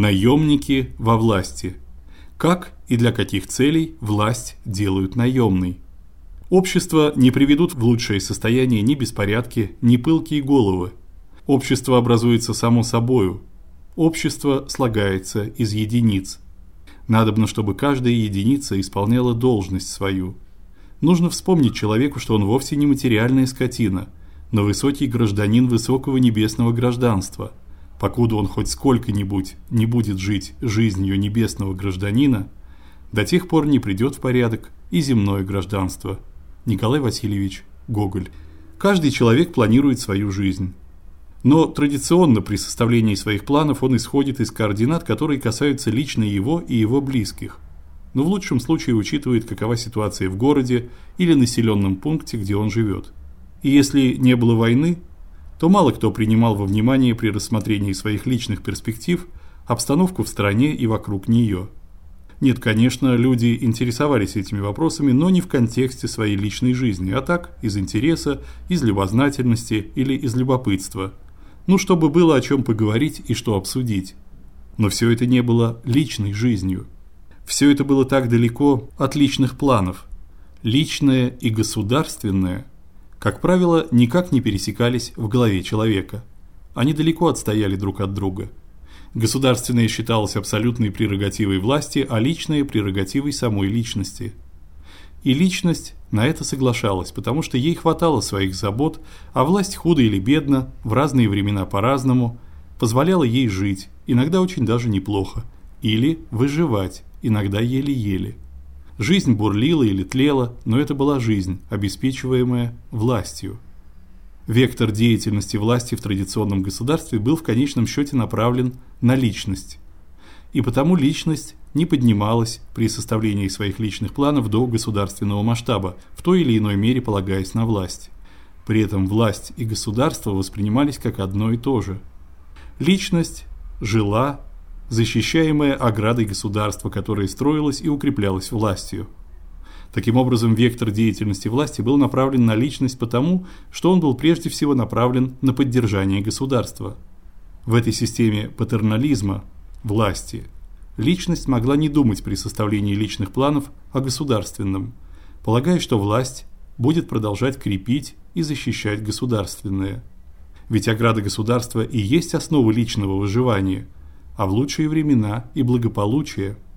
Наемники во власти. Как и для каких целей власть делают наемной? Общество не приведут в лучшее состояние ни беспорядки, ни пылкие головы. Общество образуется само собою. Общество слагается из единиц. Надобно, чтобы каждая единица исполняла должность свою. Нужно вспомнить человеку, что он вовсе не материальная скотина, но высокий гражданин высокого небесного гражданства. Покуда он хоть сколько-нибудь не будет жить жизнью небесного гражданина, до тех пор не придет в порядок и земное гражданство. Николай Васильевич Гоголь. Каждый человек планирует свою жизнь. Но традиционно при составлении своих планов он исходит из координат, которые касаются лично его и его близких. Но в лучшем случае учитывает, какова ситуация в городе или населенном пункте, где он живет. И если не было войны, то мало кто принимал во внимание при рассмотрении своих личных перспектив обстановку в стране и вокруг нее. Нет, конечно, люди интересовались этими вопросами, но не в контексте своей личной жизни, а так, из интереса, из любознательности или из любопытства. Ну, чтобы было о чем поговорить и что обсудить. Но все это не было личной жизнью. Все это было так далеко от личных планов. Личное и государственное, как правило, никак не пересекались в голове человека. Они далеко отстояли друг от друга. Государственное считалось абсолютной прерогативой власти, а личное прерогативой самой личности. И личность на это соглашалась, потому что ей хватало своих забот, а власть худо или бедно, в разные времена по-разному, позволяла ей жить, иногда очень даже неплохо, или выживать, иногда еле-еле. Жизнь бурлила или тлела, но это была жизнь, обеспечиваемая властью. Вектор деятельности власти в традиционном государстве был в конечном счете направлен на личность. И потому личность не поднималась при составлении своих личных планов до государственного масштаба, в той или иной мере полагаясь на власть. При этом власть и государство воспринимались как одно и то же. Личность жила, защищаемая оградой государства, которое строилось и укреплялось властью. Таким образом, вектор деятельности власти был направлен на личность потому, что он был прежде всего направлен на поддержание государства. В этой системе патернализма власти личность могла не думать при составлении личных планов о государственном, полагая, что власть будет продолжать крепить и защищать государственное. Ведь ограда государства и есть основа личного выживания, а в лучшие времена и благополучия –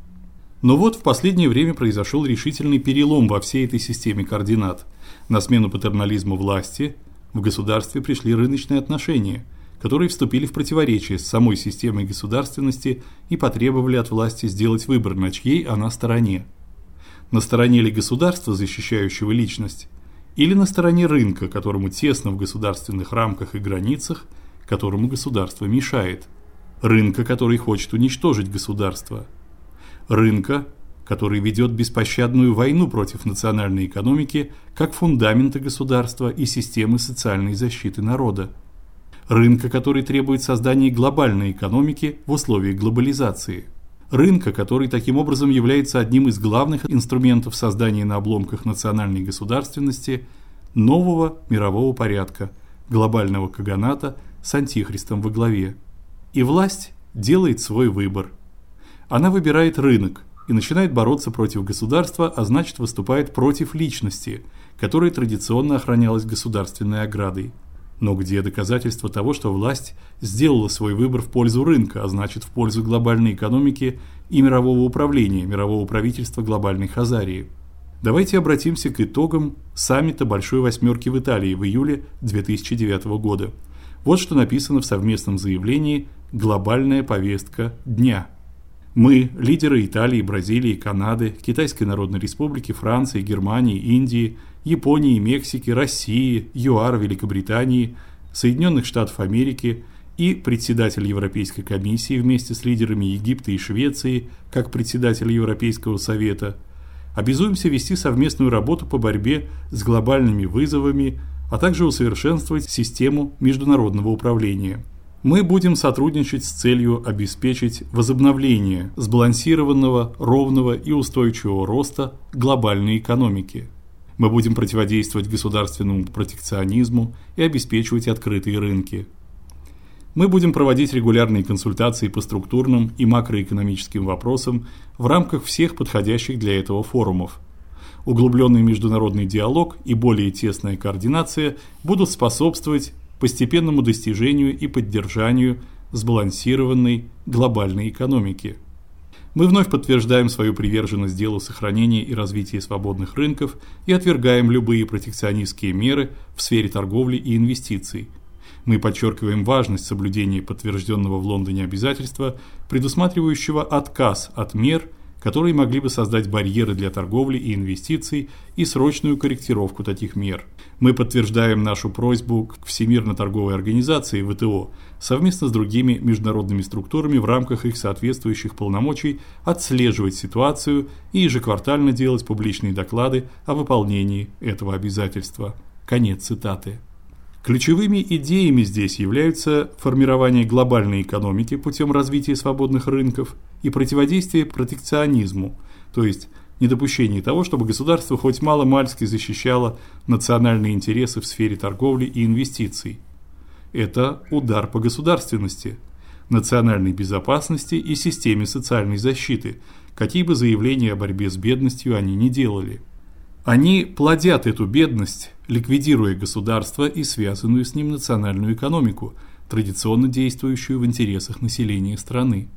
но вот в последнее время произошел решительный перелом во всей этой системе координат. На смену патернализму власти в государстве пришли рыночные отношения, которые вступили в противоречие с самой системой государственности и потребовали от власти сделать выбор, на чьей она стороне. На стороне ли государства, защищающего личность, или на стороне рынка, которому тесно в государственных рамках и границах, которому государство мешает. Рынка, который хочет уничтожить государство – рынка, который ведет беспощадную войну против национальной экономики как фундамента государства и системы социальной защиты народа. Рынка, который требует создания глобальной экономики в условиях глобализации. Рынка, который таким образом является одним из главных инструментов создания на обломках национальной государственности нового мирового порядка, глобального каганата с антихристом во главе. И власть делает свой выбор – она выбирает рынок и начинает бороться против государства, а значит выступает против личности, которая традиционно охранялась государственной оградой. Но где доказательства того, что власть сделала свой выбор в пользу рынка, а значит в пользу глобальной экономики и мирового управления, мирового правительства глобальной Хазарии? Давайте обратимся к итогам саммита Большой восьмерки в Италии в июле 2009 года. Вот что написано в совместном заявлении «Глобальная повестка дня». Мы, лидеры Италии, Бразилии, Канады, Китайской Народной Республики, Франции, Германии, Индии, Японии, Мексики, России, ЮАР, Великобритании, Соединенных Штатов Америки и председатель Европейской комиссии вместе с лидерами Египта и Швеции, как председатель Европейского совета, обязуемся вести совместную работу по борьбе с глобальными вызовами, а также усовершенствовать систему международного управления. Мы будем сотрудничать с целью обеспечить возобновление сбалансированного, ровного и устойчивого роста глобальной экономики. Мы будем противодействовать государственному протекционизму и обеспечивать открытые рынки. Мы будем проводить регулярные консультации по структурным и макроэкономическим вопросам в рамках всех подходящих для этого форумов. Углубленный международный диалог и более тесная координация будут способствовать постепенному достижению и поддержанию сбалансированной глобальной экономики. Мы вновь подтверждаем свою приверженность делу сохранения и развития свободных рынков и отвергаем любые протекционистские меры в сфере торговли и инвестиций. Мы подчеркиваем важность соблюдения подтвержденного в Лондоне обязательства, предусматривающего отказ от мер – которые могли бы создать барьеры для торговли и инвестиций и срочную корректировку таких мер. Мы подтверждаем нашу просьбу к Всемирной торговой организации ВТО совместно с другими международными структурами в рамках их соответствующих полномочий отслеживать ситуацию и ежеквартально делать публичные доклады о выполнении этого обязательства. Конец цитаты. Ключевыми идеями здесь являются формирование глобальной экономики путем развития свободных рынков и противодействие протекционизму, то есть недопущение того, чтобы государство хоть мало-мальски защищало национальные интересы в сфере торговли и инвестиций. Это удар по государственности, национальной безопасности и системе социальной защиты, какие бы заявления о борьбе с бедностью они ни делали. Они плодят эту бедность, ликвидируя государство и связанную с ним национальную экономику, традиционно действующую в интересах населения страны.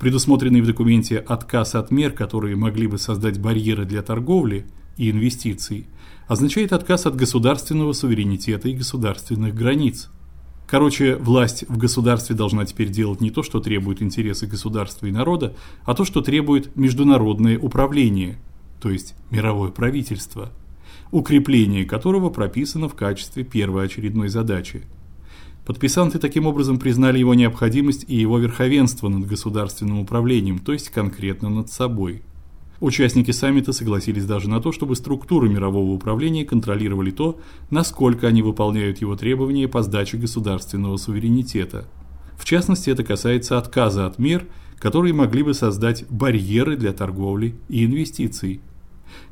Предусмотренный в документе отказ от мер, которые могли бы создать барьеры для торговли и инвестиций, означает отказ от государственного суверенитета и государственных границ. Короче, власть в государстве должна теперь делать не то, что требует интересы государства и народа, а то, что требует международное управление – то есть мировое правительство, укрепление которого прописано в качестве первоочередной задачи. Подписанты таким образом признали его необходимость и его верховенство над государственным управлением, то есть конкретно над собой. Участники саммита согласились даже на то, чтобы структуры мирового управления контролировали то, насколько они выполняют его требования по сдаче государственного суверенитета. В частности, это касается отказа от мер, которые могли бы создать барьеры для торговли и инвестиций.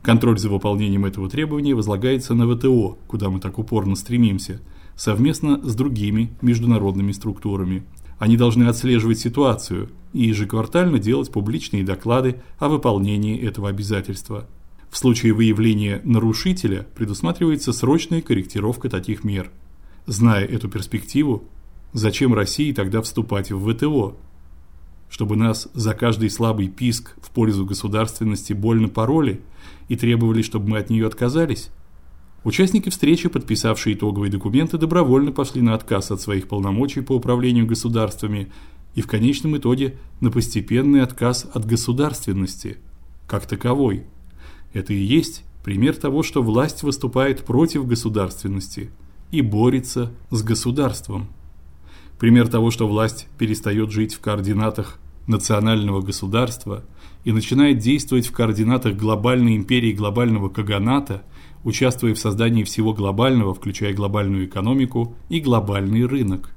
Контроль за выполнением этого требования возлагается на ВТО, куда мы так упорно стремимся, совместно с другими международными структурами. Они должны отслеживать ситуацию и ежеквартально делать публичные доклады о выполнении этого обязательства. В случае выявления нарушителя предусматривается срочная корректировка таких мер. Зная эту перспективу, зачем России тогда вступать в ВТО? Чтобы нас за каждый слабый писк в пользу государственности больно пороли и требовали, чтобы мы от нее отказались? Участники встречи, подписавшие итоговые документы, добровольно пошли на отказ от своих полномочий по управлению государствами и в конечном итоге на постепенный отказ от государственности как таковой. Это и есть пример того, что власть выступает против государственности и борется с государством. Пример того, что власть перестает жить в координатах национального государства и начинает действовать в координатах глобальной империи глобального каганата, участвуя в создании всего глобального, включая глобальную экономику и глобальный рынок.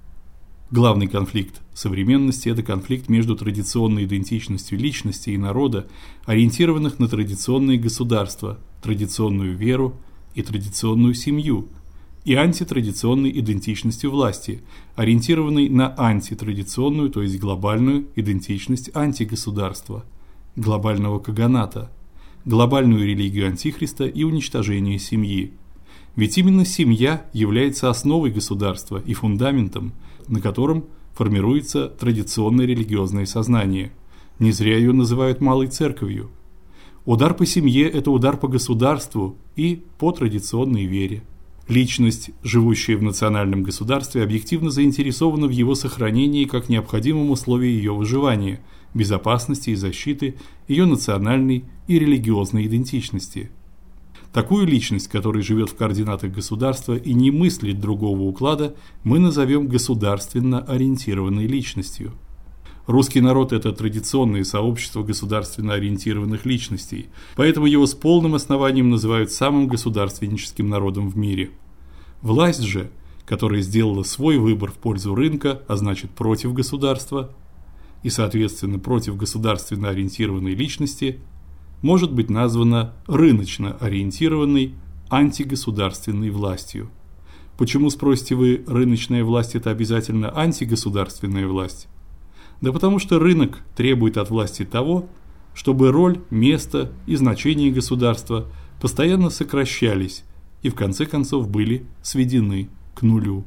Главный конфликт современности это конфликт между традиционной идентичностью личности и народа, ориентированных на традиционные государства, традиционную веру и традиционную семью, и антитрадиционной идентичностью власти, ориентированной на антитрадиционную, то есть глобальную идентичность антигосударства, глобального каганата, глобальную религию антихриста и уничтожение семьи. Ведь именно семья является основой государства и фундаментом, на котором формируется традиционное религиозное сознание. Не зря ее называют малой церковью. Удар по семье это удар по государству и по традиционной вере. Личность, живущая в национальном государстве, объективно заинтересована в его сохранении как необходимом условии ее выживания, безопасности и защиты ее национальной и религиозной идентичности. Такую личность, которая живет в координатах государства и не мыслит другого уклада, мы назовем государственно ориентированной личностью. Русский народ это традиционное сообщество государственно ориентированных личностей, поэтому его с полным основанием называют самым государственническим народом в мире. Власть же, которая сделала свой выбор в пользу рынка, а значит против государства, и, соответственно, против государственно ориентированной личности, может быть названа рыночно ориентированной антигосударственной властью. Почему, спросите вы, рыночная власть – это обязательно антигосударственная власть? Да потому что рынок требует от власти того, чтобы роль, место и значение государства постоянно сокращались и в конце концов были сведены к нулю.